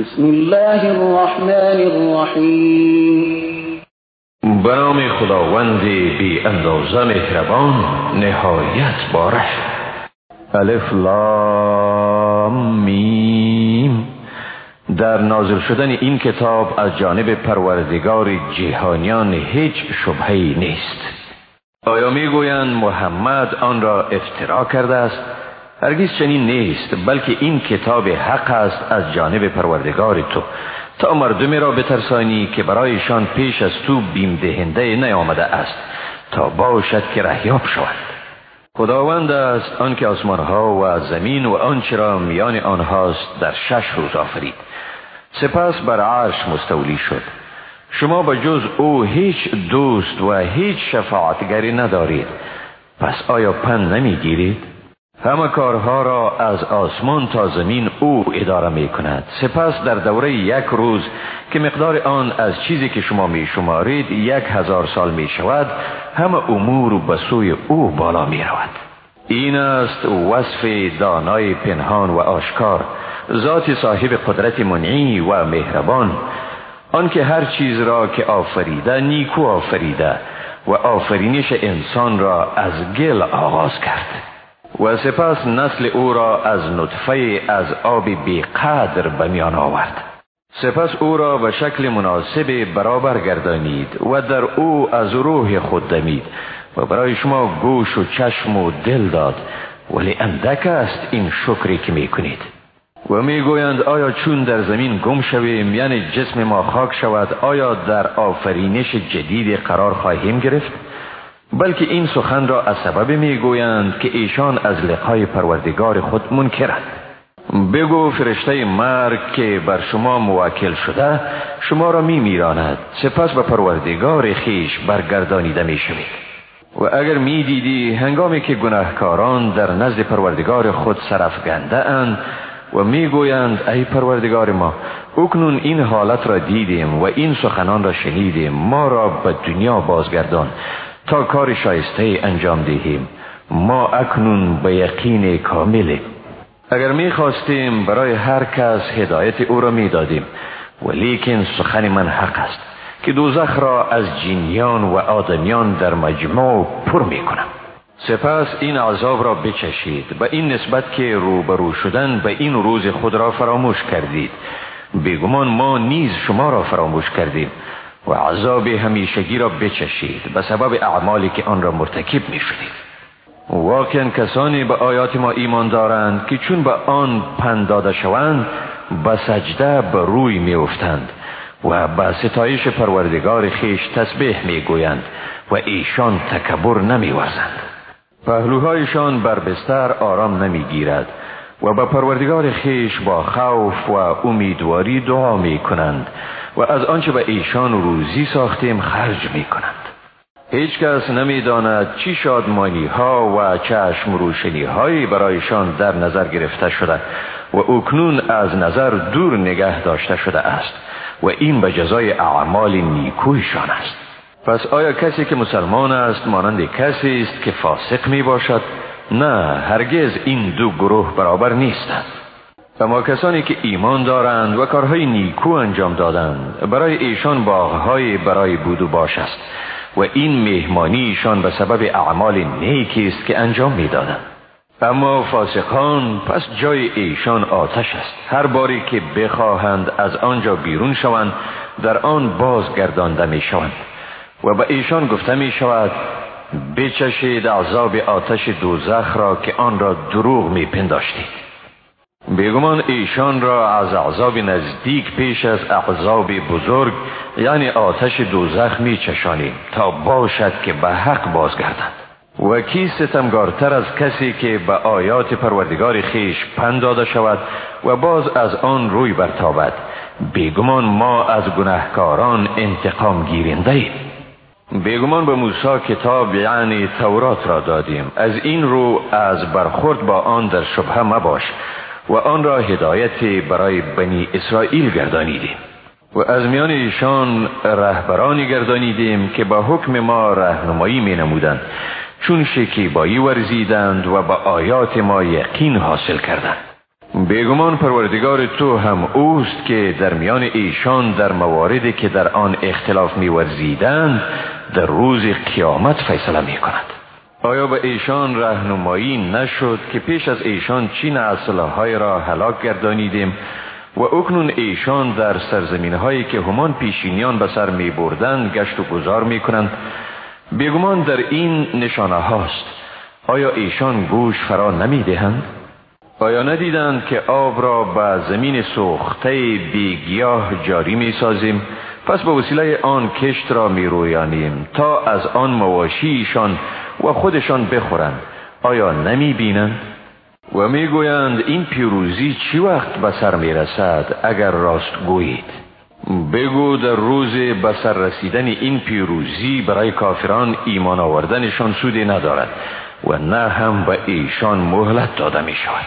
بسم الله الرحمن الرحیم. به نام خداوند بی اندازه مهربان نهایت بارش الف لام میم. در نازل شدن این کتاب از جانب پروردگار جهانیان هیچ شبهی نیست. آیا می‌گویند محمد آن را افترا کرده است؟ هرگز چنین نیست بلکه این کتاب حق است از جانب پروردگار تو. تا مردمی را بترسانی که برایشان پیش از تو بیم دهنده نیامده است. تا باشد که رهیاب شوند خداوند است آنکه آسمانها و زمین و آنچه را میان آنهاست در شش روز آفرید. سپس بر عرش مستولی شد. شما به جز او هیچ دوست و هیچ شفاعتگری ندارید. پس آیا پند نمی‌گیرید؟ همه کارها را از آسمان تا زمین او اداره می کند سپس در دوره یک روز که مقدار آن از چیزی که شما می شمارید یک هزار سال می شود همه امور به سوی او بالا می رود این است وصف دانای پنهان و آشکار ذات صاحب قدرت منعی و مهربان آنکه هر چیز را که آفریده نیکو آفریده و آفرینش انسان را از گل آغاز کرد و سپس نسل او را از نطفه از آب بیقدر به میان آورد. سپس او را به شکل مناسب برابر گردانید و در او از روح خود دمید و برای شما گوش و چشم و دل داد. ولی اندک است این شکری که می کنید و می گویند آیا چون در زمین گم شویم یعنی جسم ما خاک شود آیا در آفرینش جدید قرار خواهیم گرفت؟ بلکه این سخن را از سبب می گویند که ایشان از لقای پروردگار خود منکرند. بگو فرشته مرگ که بر شما موکل شده شما را می میراند سپس به پروردگار خیش برگردانیده می شوید و اگر می دیدی هنگامی که گناهکاران در نزد پروردگار خود گنده اند و می گویند ای پروردگار ما اکنون این حالت را دیدیم و این سخنان را شنیدیم ما را به دنیا بازگردان تا کار شایسته انجام دهیم. ما اکنون به یقین کامل اگر می خواستیم برای هر کس هدایت او را می دادیم ولیکن سخن من حق است که دوزخ را از جینیان و آدمیان در مجموع پر می کنم سپس این عذاب را بچشید به این نسبت که روبرو شدن به این روز خود را فراموش کردید. بیگمان ما نیز شما را فراموش کردیم. و عذاب همیشگی را بچشید به سبب اعمالی که آن را مرتکب می شدید واقعا کسانی به آیات ما ایمان دارند که چون به آن پند داده شوند به سجده به روی می افتند و به ستایش پروردگار خیش تسبیح می گویند و ایشان تکبر نمی ورزند پهلوهایشان بر بستر آرام نمی گیرد و به پروردگار خیش با خوف و امیدواری دعا می کنند و از آنچه به ایشان روزی ساختیم خرج می کنند هیچ کس نمی داند چی شادمانی ها و چشم روشنی هایی برایشان در نظر گرفته شده و اکنون از نظر دور نگه داشته شده است و این به جزای اعمال نیکویشان است. پس آیا کسی که مسلمان است مانند کسی است که فاسق می باشد؟ نه هرگز این دو گروه برابر نیستند. اما کسانی که ایمان دارند و کارهای نیکو انجام دادند برای ایشان باغهای برای بود و باش است و این مهمانی ایشان به سبب اعمال نیکی است که انجام می‌دادند. اما فاسقان پس جای ایشان آتش است. هر باری که بخواهند از آنجا بیرون شوند در آن بازگردانده می شوند و به ایشان گفته می شود بچشید عذاب آتش دوزخ را که آن را دروغ می پنداشتید بیگمان ایشان را از عذاب نزدیک پیش از عذاب بزرگ یعنی آتش دوزخ می چشانیم تا باشد که به حق بازگردند. و کی ستمگارتر از کسی که به آیات پروردگار خیش پند داده شود و باز از آن روی برتابد. بیگمان ما از گناهکاران انتقام گیرنده ایم بیگمان به موسی کتاب یعنی تورات را دادیم. از این رو از برخورد با آن در شبه مباش. و آن را هدایت برای بنی اسرائیل گردانیدیم. و از میان ایشان رهبرانی گردانیدیم که با حکم ما رهنمایی می نمودند چون شکیبایی ورزیدند و با آیات ما یقین حاصل کردند. بیگمان پروردگار تو هم اوست که در میان ایشان در مواردی که در آن اختلاف میورزیدند در روز قیامت فیصله می کند. آیا به ایشان رهنمایی نشد که پیش از ایشان چین اصلهای را هلاک گردانیدیم و اکنون ایشان در سرزمین هایی که همان پیشینیان به سر می بردن گشت و گذار می کنند بیگمان در این نشانه هاست. آیا ایشان گوش فرا نمی دهند؟ آیا ندیدند که آب را به زمین سوخته بیگیاه جاری می سازیم پس به وسیله آن کشت را می رویانیم تا از آن مواشیشان و خودشان بخورند. آیا نمی بینند؟ و می گویند این پیروزی چی وقت به سر می رسد اگر راست گویید؟ بگو در روز به سر رسیدن این پیروزی برای کافران ایمان آوردنشان سودی ندارد و نه هم به ایشان مهلت داده می شود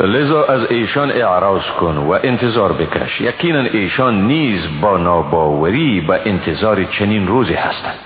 لذا از ایشان اعراض کن و انتظار بکش. یقینا ایشان نیز با ناباوری به انتظار چنین روزی هستند.